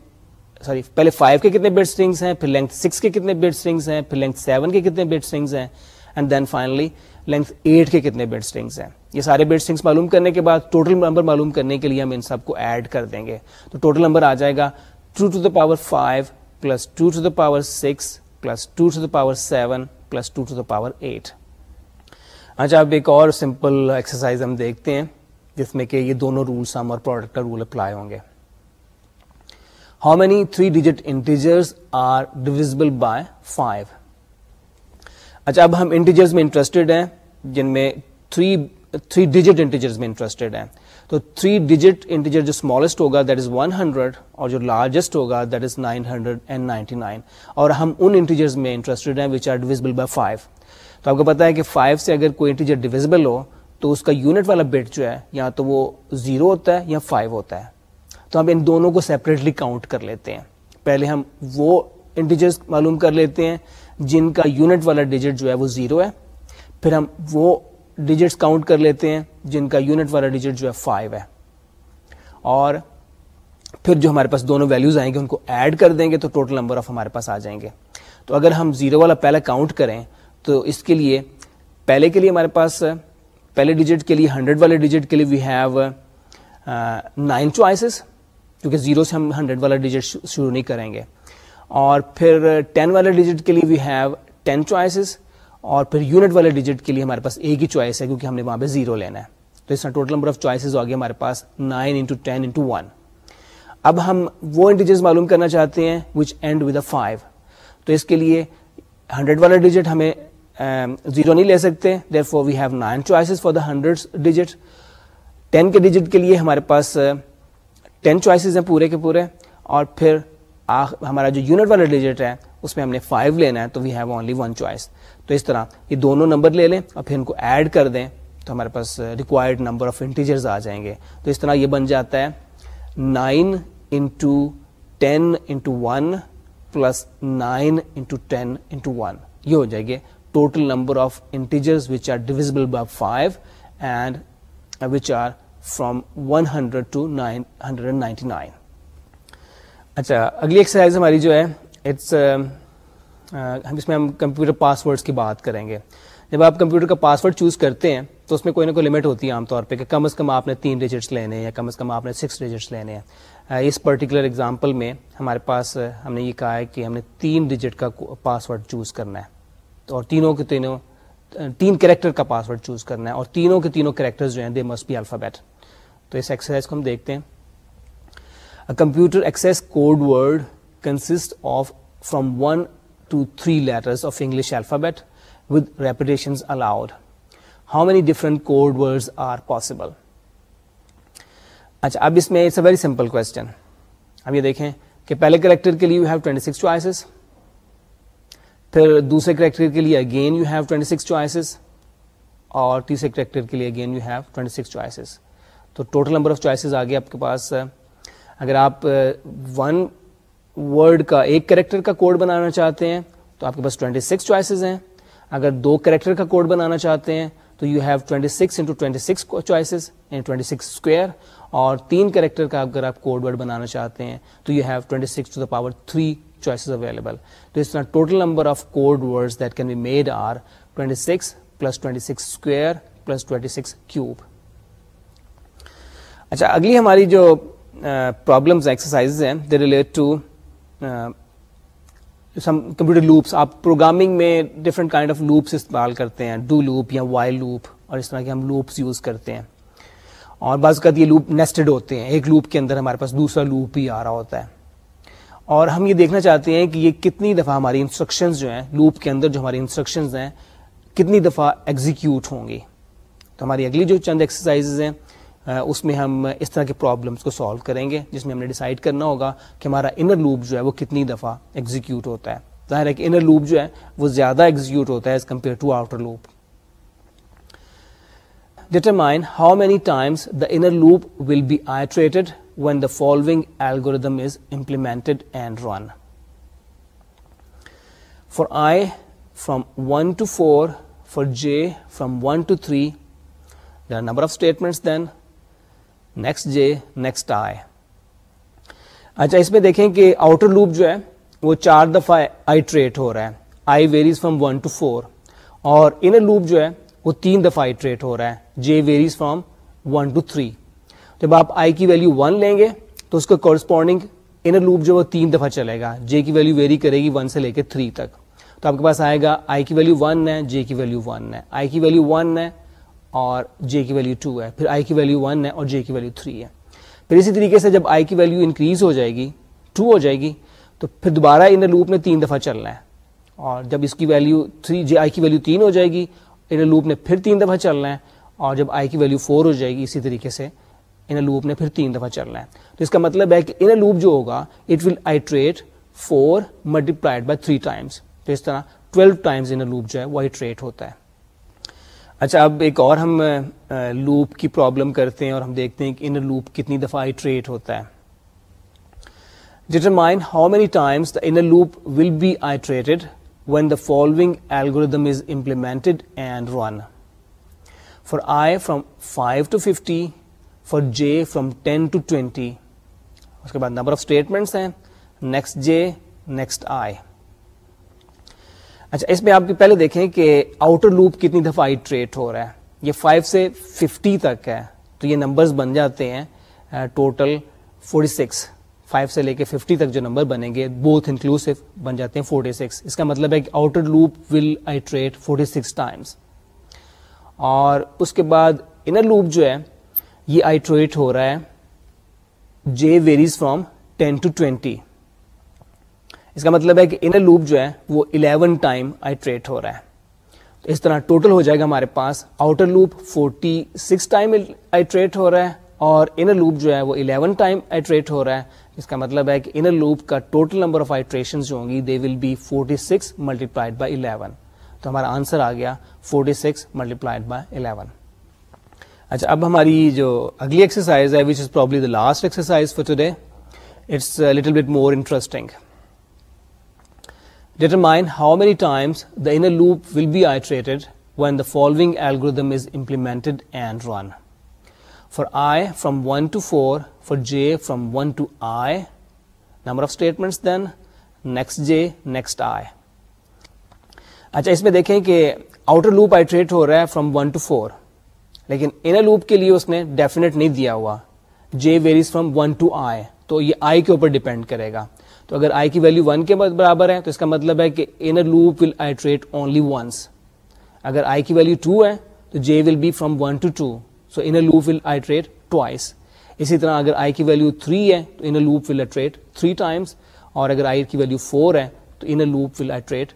سوری پہلے 5 کے کتنے بٹ سٹرنگس ہیں پھر لینتھ 6 کے کتنے بٹ سٹرنگس ہیں پھر لینتھ 7 کے کتنے بٹ سٹرنگس ہیں اینڈ دین فائنلی لینتھ 8 کے کتنے بٹ سٹرنگس ہیں یہ سارے بٹ سٹرنگس معلوم کرنے کے بعد ٹوٹل نمبر معلوم کرنے کے لیے ہم ان سب کو ایڈ کر دیں گے تو ٹوٹل نمبر آ جائے گا 2 to the power 5 plus 2 to the power 6 plus two to the power seven plus two to the power eight اچھا اب ایک اور سمپل ایکسرسائز ہم دیکھتے ہیں جس میں کہ یہ دونوں رول سم اور پروڈکٹ کا رول اپلائی ہوں گے how many three digit integers are divisible by five اچھا اب ہم انٹیجرز میں انٹرسٹڈ ہیں جن میں تھری تھری ڈیجٹ انٹیجرز میں انٹرسٹڈ ہیں تو تھری ڈیجٹ انٹیجر جو اسمالسٹ ہوگا دیٹ از اور جو لارجسٹ ہوگا دیٹ از اور ہم ان میں انٹرسٹڈ ہیں آر بائی فائیو تو آپ کو پتا ہے کہ فائیو سے اگر کوئی انٹیجر ڈیویزبل ہو تو اس کا یونٹ والا بٹ جو ہے یا تو وہ زیرو ہوتا ہے یا فائیو ہوتا ہے تو ہم ان دونوں کو سیپریٹلی کاؤنٹ کر لیتے ہیں پہلے ہم وہ انٹیجرز معلوم کر لیتے ہیں جن کا یونٹ والا ڈیجٹ جو ہے وہ زیرو ہے پھر ہم وہ ڈیجٹس کاؤنٹ کر لیتے ہیں جن کا یونٹ والا ڈیجٹ جو ہے فائیو ہے اور پھر جو ہمارے پاس دونوں ویلوز آئیں گے ان کو ایڈ کر دیں گے تو ٹوٹل نمبر آف ہمارے پاس آ جائیں گے تو اگر ہم زیرو والا پہلا کاؤنٹ کریں تو اس کے لیے پہلے کے لیے ہمارے پاس پہلے ڈیجٹ کے لیے ہنڈریڈ والے ڈیجٹ کے لیے وی ہیو نائن چوائسیز کیونکہ زیرو سے ہم ہنڈریڈ والا ڈیجٹ شروع نہیں کریں گے اور پھر ٹین والے ڈیجٹ کے لیے وی ہیو ٹین چوائسیز اور پھر یونٹ والے ڈیجٹ کے لیے ہمارے پاس ایک ہی چوائس ہے کیونکہ ہم نے وہاں پہ زیرو لینا ہے تو اس طرح ٹوٹل نمبر آف چوائسیز ہو گیا ہمارے پاس نائن انٹو ٹین انٹو اب ہم وہ انٹیجرز معلوم کرنا چاہتے ہیں which end with a five تو اس کے لیے ہنڈریڈ والا ڈیجٹ ہمیں زیرو نہیں لے سکتے therefore we have nine choices for the hundred digit ten کے ڈیجٹ کے لیے ہمارے پاس ٹین چوائسیز ہیں پورے کے پورے اور پھر ہمارا جو یونٹ والا ڈیجٹ ہے اس میں ہم نے فائیو لینا ہے تو we have only one choice تو اس طرح یہ دونوں نمبر لے لیں اور پھر ان کو ایڈ کر دیں تو ہمارے پاس ریکوائرڈ نمبر آف انٹیجرز آ جائیں گے تو اس طرح یہ بن جاتا ہے nine into ten into one plus nine into ten into one یہ ہو جائے گے total number of integers which are divisible by five and which are from one hundred to nine hundred ninety nine اچھا اگلی exercise ہماری جو ہے it's جس میں ہم کمپیوٹر پاس ورڈس کی بات کریں گے جب آپ کمپیوٹر کا پاس ورڈ چوز کرتے ہیں تو اس میں کوئی نہ کوئی لمٹ ہوتی ہے عام طور پہ کہ کم از کم آپ نے تین ڈیجٹس لینے ہیں یا کم از کم آپ نے سکس ڈیجٹس لینے ہیں اس پرٹیکولر اگزامپل میں ہمارے پاس ہم نے یہ کہا ہے کہ ہم نے تین ڈیجٹ کا پاس ورڈ چوز کرنا ہے اور تینوں کے تینوں تین کریکٹر کا پاس ورڈ چوز کرنا ہے اور تینوں کے تینوں کریکٹر جو ہیں دے مسٹ بی الفابیٹ تو اس ایکسرسائز کو ہم دیکھتے ہیں computer access code word consist of from one اچھا اب اب اس میں it's a very simple question یہ دیکھیں کہ پہلے کریکٹر کے لیے یو ہیو سکس چوائسیز پھر دوسرے کریکٹر کے لیے again you have twenty six choices اور تیسرے کریکٹر کے لیے again you have twenty six choices تو ٹوٹل نمبر آف چوائسیز آ گیا آپ کے پاس اگر آپ ون ورڈ کا ایک کریکٹر کا کوڈ بنانا چاہتے ہیں تو آپ کے پاس 26 سکس چوائسیز ہیں اگر دو کریکٹر کا کوڈ بنانا چاہتے ہیں تو you have 26 six into twenty six choices twenty six square اور تین کریکٹر کا اگر آپ کوڈ ورڈ بنانا چاہتے ہیں تو you have twenty six to the power three choices available تو اس طرح total number of code words that can be made are twenty six plus twenty six square plus twenty six cube اچھا اگلی ہماری جو پرابلمز ایکسرسائز ہیں they relate to some computer loops آپ programming میں ڈفرنٹ کائنڈ آف لوپس استعمال کرتے ہیں ڈو لوپ یا وائل لوپ اور اس طرح کے ہم لوپس یوز کرتے ہیں اور بعض اوقات یہ لوپ نیسٹڈ ہوتے ہیں ایک لوپ کے اندر ہمارے پاس دوسرا لوپ ہی آ رہا ہوتا ہے اور ہم یہ دیکھنا چاہتے ہیں کہ یہ کتنی دفعہ ہماری انسٹرکشنز جو ہیں لوپ کے اندر جو ہماری انسٹرکشنز ہیں کتنی دفعہ ایگزیکیوٹ ہوں گی تو ہماری اگلی جو چند ایکسرسائز ہیں اس میں ہم اس طرح کے پرابلمس کو سالو کریں گے جس میں ہم نے ڈیسائڈ کرنا ہوگا کہ ہمارا انر لوپ جو ہے وہ کتنی دفعہ ایگزیکیوٹ ہوتا ہے ظاہر ہے کہ انر لوپ جو ہے وہ زیادہ ایگزیکیوٹ ہوتا ہے as compare to outer loop determine how many times the inner loop will be iterated when the following algorithm is implemented and run for I from one to four for J from one to three number of statements then next J next I اچھا اس میں دیکھیں کہ outer loop جو ہے وہ چار دفعہ آئیٹریٹ ہو رہا ہے I varies from one to four اور انر لوپ جو ہے وہ تین دفعہ آئیٹریٹ ہو رہا ہے J varies from one to three جب آپ آئی کی ویلو ون لیں گے تو اس کا کورسپونڈنگ ان لوپ جو وہ تین دفعہ چلے گا جے کی ویلو ویری کرے گی ون سے لے کے تھری تک تو آپ کے پاس آئے گا آئی کی ویلو ون ہے جے کی ویلو ون ہے آئی کی ویلو ون ہے اور جے کی ویلیو ٹو ہے پھر آئی کی ویلیو ون ہے اور جے کی ویلیو تھری ہے پھر اسی طریقے سے جب آئی کی ویلیو انکریز ہو جائے گی ٹو ہو جائے گی تو پھر دوبارہ ان لوپ نے تین دفعہ چلنا ہے اور جب اس کی ویلیو تھری جے آئی کی ویلیو تین ہو جائے گی ان لوپ نے پھر تین دفعہ چلنا ہے اور جب آئی کی ویلیو فور ہو جائے گی اسی طریقے سے ان لوپ نے پھر تین دفعہ چلنا ہے تو اس کا مطلب ہے کہ ان لوپ جو ہوگا it will iterate four multiplied by three times تو اس طرح ٹویلو ٹائمز ان لوپ جو ہے وہ آئیٹریٹ ہوتا ہے اچھا اب ایک اور ہم لوپ کی پرابلم کرتے ہیں اور ہم دیکھتے ہیں کہ ان لوپ کتنی دفعہ آئیٹریٹ ہوتا ہے determine how many times the in loop will be iterated when the following algorithm is implemented and run for I from five to fifty for J from ten to twenty اس کے بعد number of statements ہیں next جے next آئی اچھا اس میں آپ پہلے دیکھیں کہ آؤٹر لوپ کتنی دفعہ آئیٹریٹ ہو رہا ہے یہ 5 سے 50 تک ہے تو یہ نمبرز بن جاتے ہیں ٹوٹل 46 سکس فائیو سے لے کے 50 تک جو نمبر بنیں گے بوتھ انکلوسو بن جاتے ہیں 46 اس کا مطلب ہے کہ outer loop will iterate 46 six times اور اس کے بعد انر لوپ جو ہے یہ آئیٹریٹ ہو رہا ہے جے ویریز فرام 10 ٹو 20 اس کا مطلب ہے کہ انر لوپ جو ہے وہ 11 ٹائم آئیٹریٹ ہو رہا ہے تو اس طرح ٹوٹل ہو جائے گا ہمارے پاس outer loop 46 six time iterate ہو رہا ہے اور ان لوپ جو ہے وہ 11 ٹائم آئیٹریٹ ہو رہا ہے اس کا مطلب ہے کہ انر لوپ کا ٹوٹل نمبر آف آئیٹریشن جو ہوں گی they will be forty six multiplied by eleven تو ہمارا آنسر آ گیا forty six multiplied by اچھا اب ہماری جو اگلی ایکسرسائز ہے is probably the last exercise for today determine how many times will be iterate when the following implement and run for I from one to four for J from one to I statements then next J next I اچھا اس میں دیکھیں کہ outer loop iterate ہو رہا ہے from one to four لیکن inner loop کے لیے اس نے ڈیفینیٹ نہیں دیا ہوا J varies from one to I تو یہ آئی کے اوپر ڈیپینڈ کرے گا تو اگر آئی کی ویلو ون کے برابر ہے تو اس کا مطلب ہے کہ inner loop will iterate only once اگر آئی کی ویلو ٹو ہے تو J will be from one to two so in loop will iterate twice اسی طرح اگر آئی کی ویلو تھری ہے تو in loop will iterate three times اور اگر آئی کی ویلو فور ہے تو in loop will iterate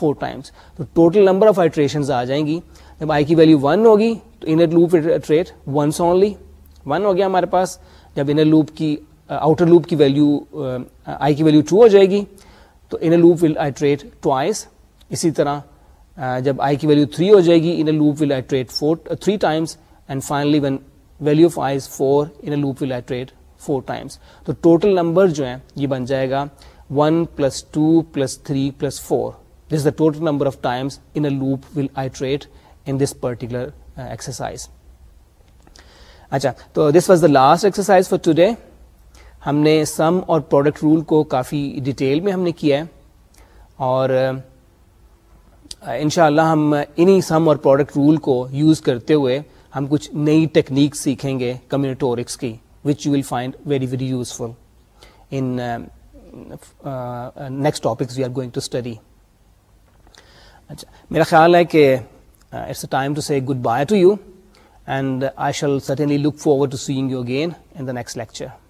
four times تو ٹوٹل نمبر آف آئیٹریشن آ جائیں گی جب آئی کی ویلو ون ہوگی تو inner loop will iterate once only one ہو گیا ہمارے پاس جب ان لوپ کی آؤٹر لوپ کی ویلیو آئی کی ویلیو ٹرو ہو جائے گی تو ان لوپ ول آئیٹریٹ اسی طرح جب آئی کی ویلیو 3 ہو جائے گی inner loop will iterate three times and finally one value of I is four in loop will four times تو ٹوٹل نمبر جو ہیں یہ بن جائے گا one plus two plus three plus four this the total number of times inner loop will iterate in this particular exercise اچھا تو this was the last exercise for today ہم نے سم اور پروڈکٹ رول کو کافی detail میں ہم نے کیا ہے اور انشاءاللہ ہم انہی سم اور پروڈکٹ رول کو یوز کرتے ہوئے ہم کچھ نئی ٹیکنیک سیکھیں گے کمیونٹورکس کی which you will find very very useful in next topics we are going to study اچھا میرا خیال ہے کہ it's a time to say good bye to you and I shall certainly look forward to seeing you again in the next lecture